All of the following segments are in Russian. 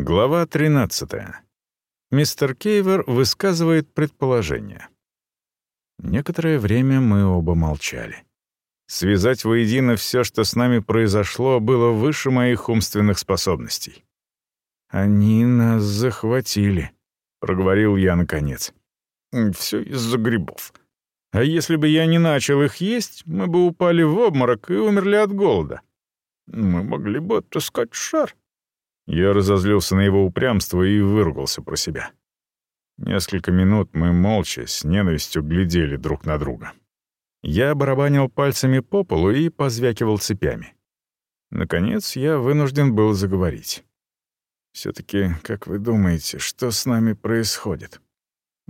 Глава 13. Мистер Кейвер высказывает предположение. Некоторое время мы оба молчали. Связать воедино все, что с нами произошло, было выше моих умственных способностей. «Они нас захватили», — проговорил я наконец. «Все из-за грибов. А если бы я не начал их есть, мы бы упали в обморок и умерли от голода. Мы могли бы отыскать шар». Я разозлился на его упрямство и выругался про себя. Несколько минут мы молча, с ненавистью глядели друг на друга. Я барабанил пальцами по полу и позвякивал цепями. Наконец, я вынужден был заговорить. «Все-таки, как вы думаете, что с нами происходит?»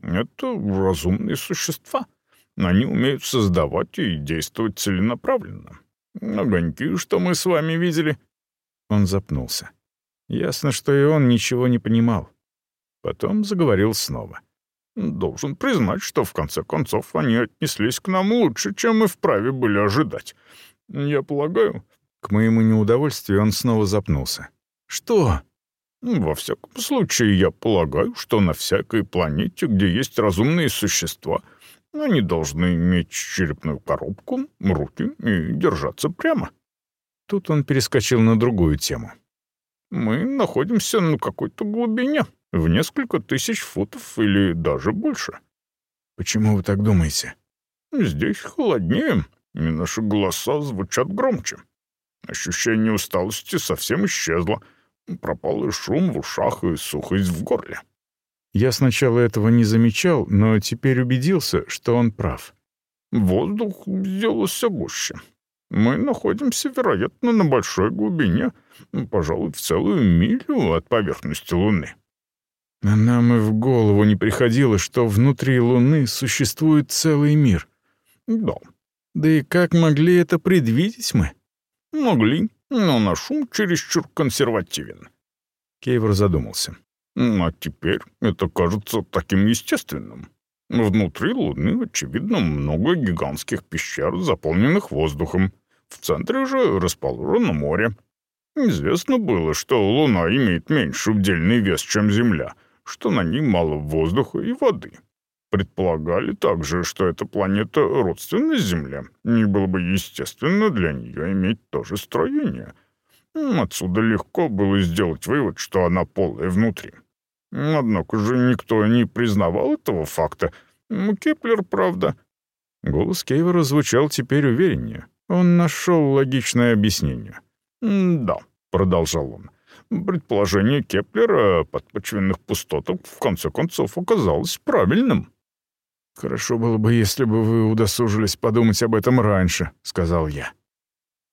«Это разумные существа. Они умеют создавать и действовать целенаправленно. Огоньки, что мы с вами видели...» Он запнулся. Ясно, что и он ничего не понимал. Потом заговорил снова. «Должен признать, что в конце концов они отнеслись к нам лучше, чем мы вправе были ожидать. Я полагаю...» К моему неудовольствию он снова запнулся. «Что?» «Во всяком случае, я полагаю, что на всякой планете, где есть разумные существа, они должны иметь черепную коробку, руки и держаться прямо». Тут он перескочил на другую тему. Мы находимся на какой-то глубине, в несколько тысяч футов или даже больше. Почему вы так думаете? Здесь холоднее, и наши голоса звучат громче. Ощущение усталости совсем исчезло. Пропал и шум в ушах, и сухость в горле. Я сначала этого не замечал, но теперь убедился, что он прав. Воздух сделался гуще. Мы находимся, вероятно, на большой глубине, пожалуй, в целую милю от поверхности Луны. Нам и в голову не приходило, что внутри Луны существует целый мир. Да. Да и как могли это предвидеть мы? Могли, но наш ум чересчур консервативен. Кейвор задумался. А теперь это кажется таким естественным. Внутри Луны, очевидно, много гигантских пещер, заполненных воздухом. В центре же расположено море. Известно было, что Луна имеет меньше удельный вес, чем Земля, что на ней мало воздуха и воды. Предполагали также, что эта планета родственна Земле, и было бы естественно для нее иметь то же строение. Отсюда легко было сделать вывод, что она полая внутри. Однако же никто не признавал этого факта. Кеплер, правда. Голос Кейвора звучал теперь увереннее. Он нашел логичное объяснение. «Да», — продолжал он, — «предположение Кеплера о подпочвенных пустотах в конце концов оказалось правильным». «Хорошо было бы, если бы вы удосужились подумать об этом раньше», — сказал я.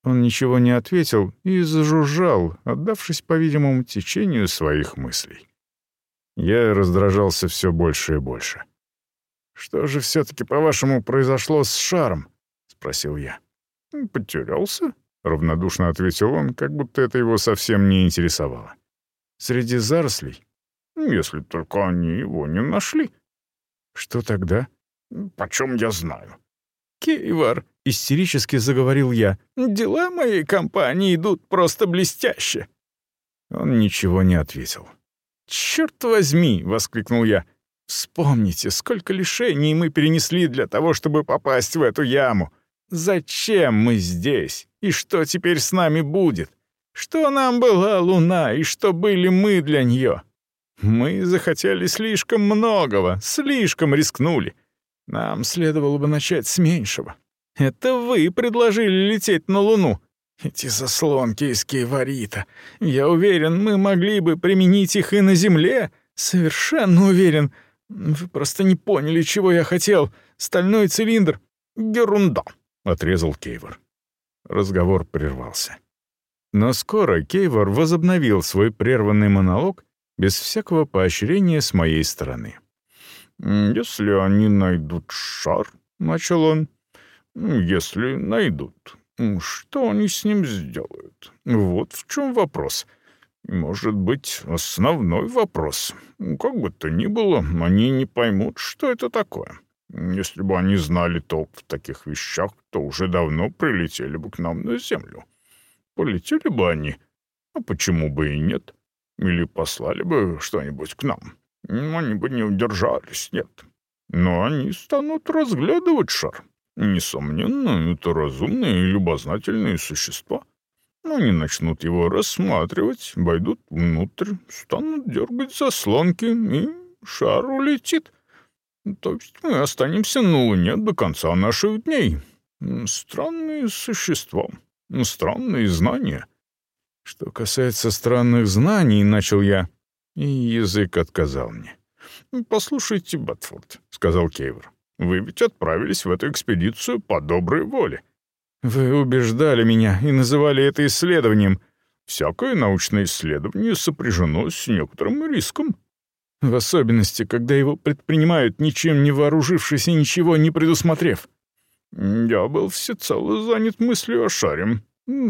Он ничего не ответил и зажужжал, отдавшись, по-видимому, течению своих мыслей. Я раздражался все больше и больше. «Что же все-таки, по-вашему, произошло с шаром?» — спросил я. «Потерялся?» — равнодушно ответил он, как будто это его совсем не интересовало. «Среди зарослей?» «Если только они его не нашли». «Что тогда?» «Почем я знаю?» «Кейвар», — истерически заговорил я, — «дела моей компании идут просто блестяще». Он ничего не ответил. «Черт возьми!» — воскликнул я. «Вспомните, сколько лишений мы перенесли для того, чтобы попасть в эту яму. Зачем мы здесь? И что теперь с нами будет? Что нам была луна, и что были мы для нее? Мы захотели слишком многого, слишком рискнули. Нам следовало бы начать с меньшего. Это вы предложили лететь на луну. Эти заслонки из кеварита. Я уверен, мы могли бы применить их и на Земле. Совершенно уверен. Вы просто не поняли, чего я хотел. Стальной цилиндр. Ерунда, — отрезал Кейвор. Разговор прервался. Но скоро Кейвор возобновил свой прерванный монолог без всякого поощрения с моей стороны. «Если они найдут шар, — начал он, — если найдут, что они с ним сделают? Вот в чем вопрос. Может быть, основной вопрос. Как бы то ни было, они не поймут, что это такое. Если бы они знали толк в таких вещах, то уже давно прилетели бы к нам на Землю. Полетели бы они, а почему бы и нет? или послали бы что-нибудь к нам. Они бы не удержались, нет. Но они станут разглядывать шар. Несомненно, это разумные и любознательные существа. Они начнут его рассматривать, войдут внутрь, станут дергать заслонки, и шар улетит. То есть мы останемся на Луне до конца наших дней. Странные существа, странные знания. Что касается странных знаний, начал я, и язык отказал мне. «Послушайте, Батфорд», — сказал Кейвер, — «вы ведь отправились в эту экспедицию по доброй воле. Вы убеждали меня и называли это исследованием. Всякое научное исследование сопряжено с некоторым риском. В особенности, когда его предпринимают, ничем не вооружившись и ничего не предусмотрев. Я был всецело занят мыслью о шаре.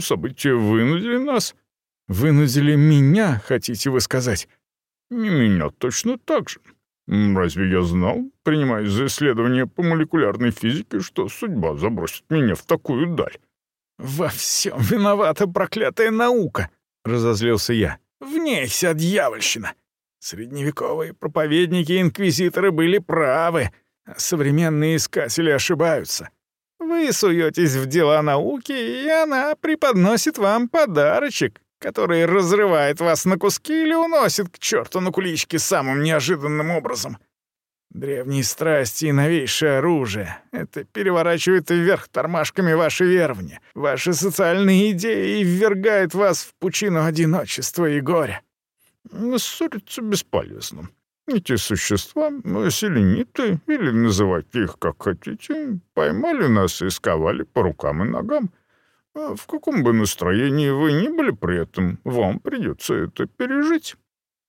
События вынудили нас. Вынудили меня, хотите вы сказать? Меня точно так же. Разве я знал, принимая за исследование по молекулярной физике, что судьба забросит меня в такую даль? «Во всем виновата проклятая наука!» — разозлился я. «В ней вся дьявольщина! Средневековые проповедники и инквизиторы были правы, а современные искатели ошибаются. Вы суетесь в дела науки, и она преподносит вам подарочек, который разрывает вас на куски или уносит к черту на куличке самым неожиданным образом. Древние страсти и новейшее оружие — это переворачивает вверх тормашками ваши верования, ваши социальные идеи и ввергает вас в пучину одиночества и горя. Ссориться бесполезно. Эти существа, селениты, или называйте их как хотите, поймали нас и сковали по рукам и ногам — а в каком бы настроении вы ни были при этом, вам придется это пережить.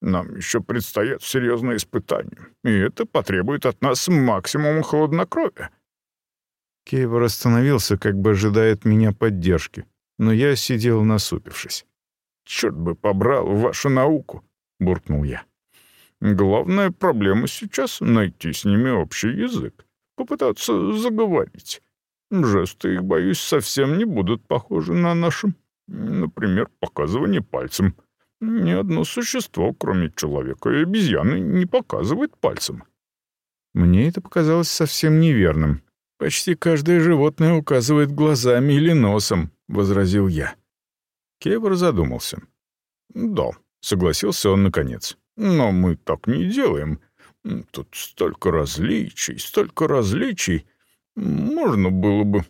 Нам еще предстоят серьезные испытания, и это потребует от нас максимума хладнокровия». Кейвор остановился, как бы ожидает меня поддержки, но я сидел насупившись. «Черт бы побрал вашу науку!» — буркнул я. «Главная проблема сейчас — найти с ними общий язык, попытаться заговорить. Жесты их, боюсь, совсем не будут похожи на наши. Например, показывание пальцем. Ни одно существо, кроме человека и обезьяны, не показывает пальцем. Мне это показалось совсем неверным. Почти каждое животное указывает глазами или носом, — возразил я. Кевр задумался. «Да», — согласился он наконец. «Но мы так не делаем. Тут столько различий, столько различий. Можно было бы...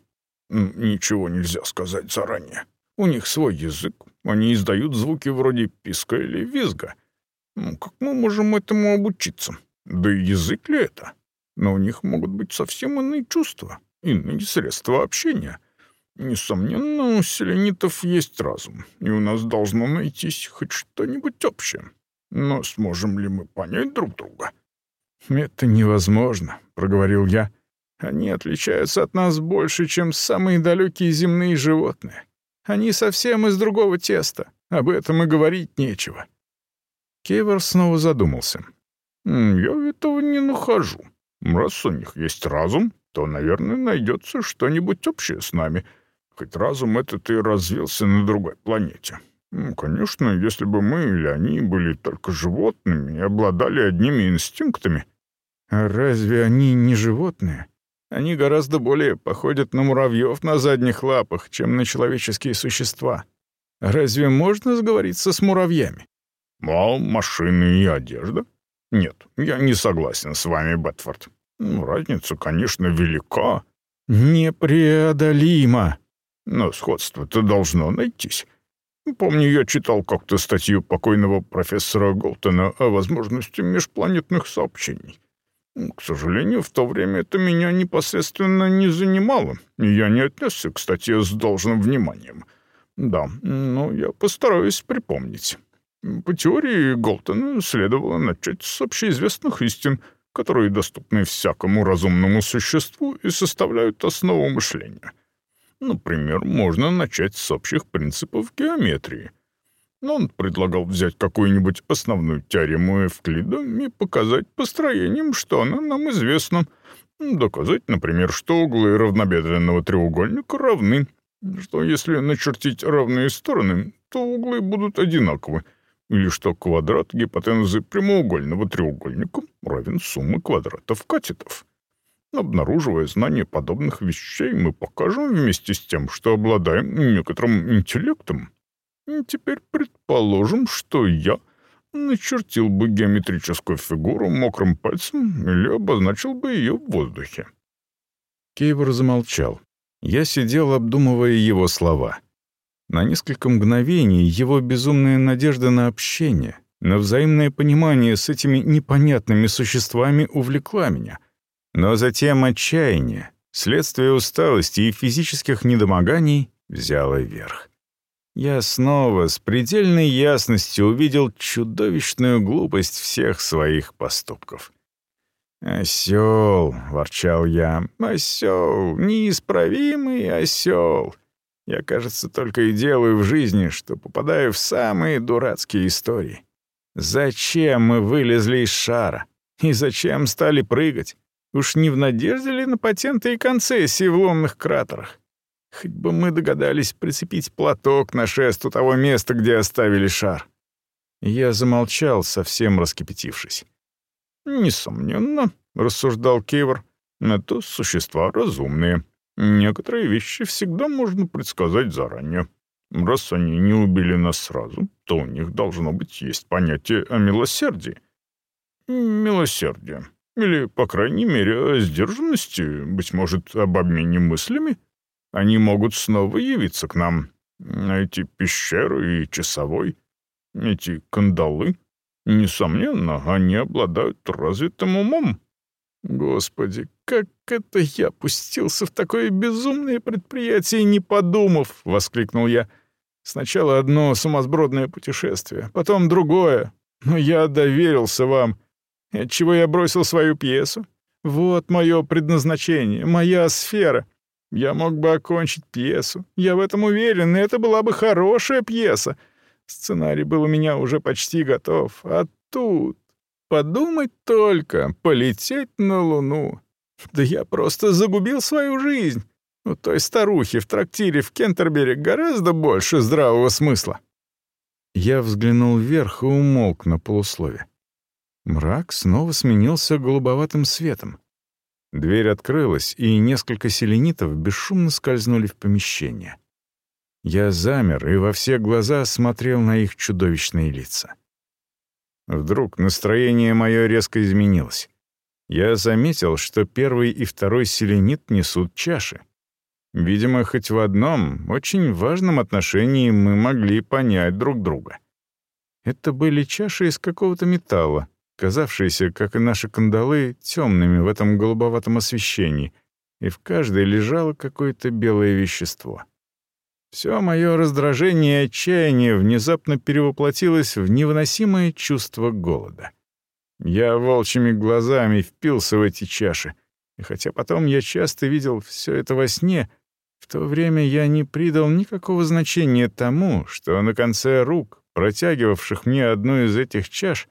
Ничего нельзя сказать заранее. У них свой язык. Они издают звуки вроде писка или визга. Как мы можем этому обучиться? Да и язык ли это? Но у них могут быть совсем иные чувства, иные средства общения. Несомненно, у селенитов есть разум, и у нас должно найтись хоть что-нибудь общее. Но сможем ли мы понять друг друга? «Это невозможно», — проговорил я, они отличаются от нас больше, чем самые далекие земные животные. Они совсем из другого теста. Об этом и говорить нечего». Кевер снова задумался. «Я этого не нахожу. Раз у них есть разум, то, наверное, найдется что-нибудь общее с нами. Хоть разум этот и развился на другой планете. Конечно, если бы мы или они были только животными и обладали одними инстинктами...» «А разве они не животные?» Они гораздо более походят на муравьев на задних лапах, чем на человеческие существа. Разве можно сговориться с муравьями? А машины и одежда? Нет, я не согласен с вами, Бетфорд. Ну, разница, конечно, велика. Непреодолимо. Но сходство-то должно найтись. Помню, я читал как-то статью покойного профессора Голтона о возможности межпланетных сообщений. К сожалению, в то время это меня непосредственно не занимало, и я не отнесся к статье с должным вниманием. Да, но я постараюсь припомнить. По теории Голтона следовало начать с общеизвестных истин, которые доступны всякому разумному существу и составляют основу мышления. Например, можно начать с общих принципов геометрии, но он предлагал взять какую-нибудь основную теорему Эвклида и показать построением, что она нам известна. Доказать, например, что углы равнобедренного треугольника равны, что если начертить равные стороны, то углы будут одинаковы, или что квадрат гипотенузы прямоугольного треугольника равен сумме квадратов катетов. Обнаруживая знание подобных вещей, мы покажем вместе с тем, что обладаем некоторым интеллектом. Теперь предположим, что я начертил бы геометрическую фигуру мокрым пальцем или обозначил бы ее в воздухе. Кейвор замолчал. Я сидел, обдумывая его слова. На несколько мгновений его безумная надежда на общение, на взаимное понимание с этими непонятными существами увлекла меня. Но затем отчаяние, следствие усталости и физических недомоганий взяло верх. Я снова с предельной ясностью увидел чудовищную глупость всех своих поступков. «Осёл», — ворчал я, — «осёл, неисправимый осёл. Я, кажется, только и делаю в жизни, что попадаю в самые дурацкие истории. Зачем мы вылезли из шара? И зачем стали прыгать? Уж не в надежде ли на патенты и концессии в лунных кратерах? Хоть бы мы догадались прицепить платок на шест у того места, где оставили шар. Я замолчал, совсем раскипятившись. «Несомненно», — рассуждал Кевр, — «это существа разумные. Некоторые вещи всегда можно предсказать заранее. Раз они не убили нас сразу, то у них должно быть есть понятие о милосердии. Милосердие. Или, по крайней мере, о сдержанности, быть может, об обмене мыслями. Они могут снова явиться к нам. Эти пещеры и часовой, эти кандалы. Несомненно, они обладают развитым умом. Господи, как это я пустился в такое безумное предприятие, не подумав, — воскликнул я. Сначала одно сумасбродное путешествие, потом другое. Но я доверился вам. Отчего я бросил свою пьесу? Вот мое предназначение, моя сфера. Я мог бы окончить пьесу. Я в этом уверен, и это была бы хорошая пьеса. Сценарий был у меня уже почти готов. А тут... Подумать только, полететь на Луну. Да я просто загубил свою жизнь. У той старухи в трактире в Кентербери гораздо больше здравого смысла. Я взглянул вверх и умолк на полуслове. Мрак снова сменился голубоватым светом. Дверь открылась, и несколько селенитов бесшумно скользнули в помещение. Я замер и во все глаза смотрел на их чудовищные лица. Вдруг настроение мое резко изменилось. Я заметил, что первый и второй селенит несут чаши. Видимо, хоть в одном, очень важном отношении мы могли понять друг друга. Это были чаши из какого-то металла, казавшиеся, как и наши кандалы, темными в этом голубоватом освещении, и в каждой лежало какое-то белое вещество. Все мое раздражение и отчаяние внезапно перевоплотилось в невыносимое чувство голода. Я волчьими глазами впился в эти чаши, и хотя потом я часто видел все это во сне, в то время я не придал никакого значения тому, что на конце рук, протягивавших мне одну из этих чаш,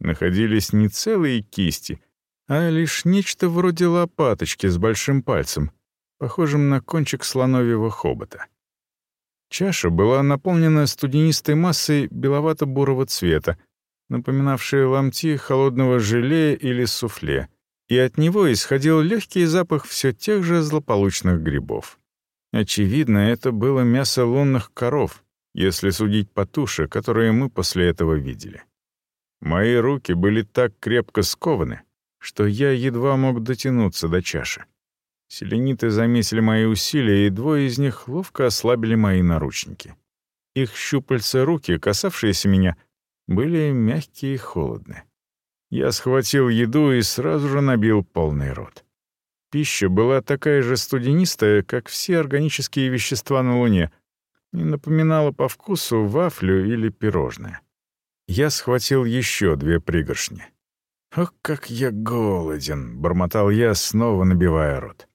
находились не целые кисти, а лишь нечто вроде лопаточки с большим пальцем, похожим на кончик слоновьего хобота. Чаша была наполнена студенистой массой беловато-бурого цвета, напоминавшей ломти холодного желе или суфле, и от него исходил легкий запах все тех же злополучных грибов. Очевидно, это было мясо лунных коров, если судить по туше, которые мы после этого видели. Мои руки были так крепко скованы, что я едва мог дотянуться до чаши. Селениты заметили мои усилия, и двое из них ловко ослабили мои наручники. Их щупальца руки, касавшиеся меня, были мягкие и холодные. Я схватил еду и сразу же набил полный рот. Пища была такая же студенистая, как все органические вещества на Луне, и напоминала по вкусу вафлю или пирожное. Я схватил еще две пригоршни. «Ох, как я голоден!» — бормотал я, снова набивая рот.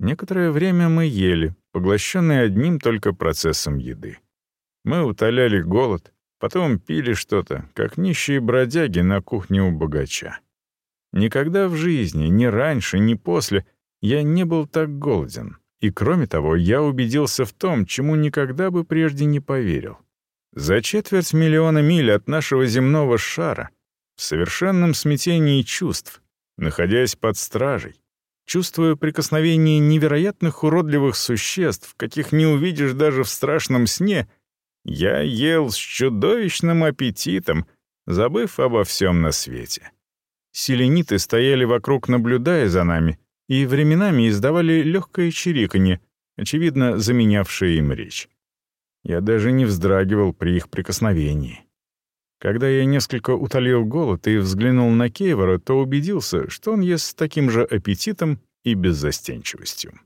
Некоторое время мы ели, поглощенные одним только процессом еды. Мы утоляли голод, потом пили что-то, как нищие бродяги на кухне у богача. Никогда в жизни, ни раньше, ни после, я не был так голоден. И кроме того, я убедился в том, чему никогда бы прежде не поверил. За четверть миллиона миль от нашего земного шара, в совершенном смятении чувств, находясь под стражей, чувствуя прикосновение невероятных уродливых существ, каких не увидишь даже в страшном сне, я ел с чудовищным аппетитом, забыв обо всем на свете. Селениты стояли вокруг, наблюдая за нами, и временами издавали легкое чириканье, очевидно, заменявшее им речь. Я даже не вздрагивал при их прикосновении. Когда я несколько утолил голод и взглянул на Кейвора, то убедился, что он ест с таким же аппетитом и беззастенчивостью.